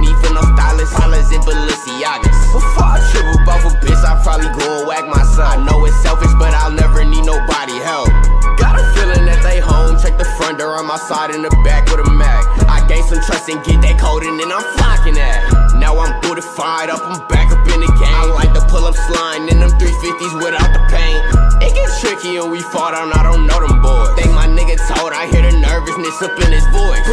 need for no stylist. Hollers in Balenciagas. Before I trip off a bitch, I probably go and whack my son. I know it's selfish, but I'll never need nobody help. Got a feeling that they home. Check the front door on my side and the back with a Mac. I gain some trust and get that code, and then I'm flocking that. Now I'm bootified up, I'm back up in the game. I like to pull up slime in them 350s without the pain. It gets tricky and we fall down, I don't know them boys. Think my nigga told, I hear the nervousness up in his voice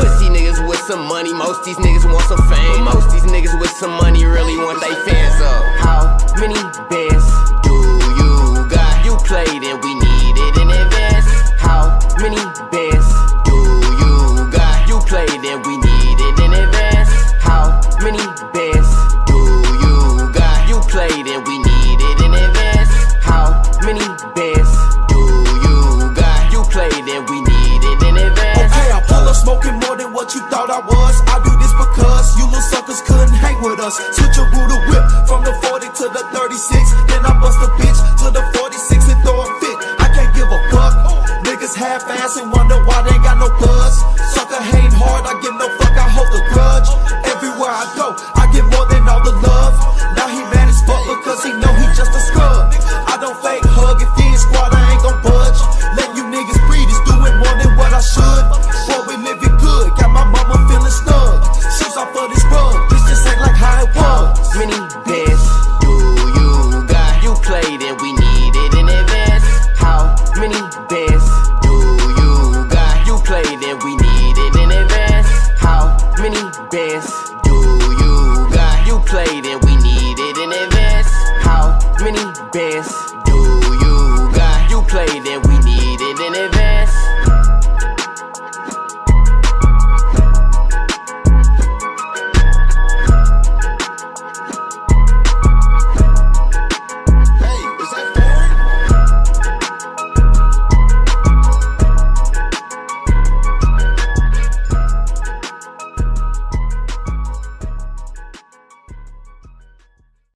some money, most these niggas want some fame. But most these niggas with some money really want they fans up. How many bands do you got? You played and we need it in advance. How many bands do you got? You played and we need it in advance. How many bands do you got? You played and we need it in advance. How many bands do you got? You played and we need it in advance. Okay, I pull up smoking more than what you thought I was. I do this because you little suckers couldn't hang with us. Switch a rule whip from the 40 to the 36. Then I bust a bitch to the 46 and throw a fit. I can't give a fuck. Niggas half ass and wonder why bands do you got? You played and we need it in advance. How many bands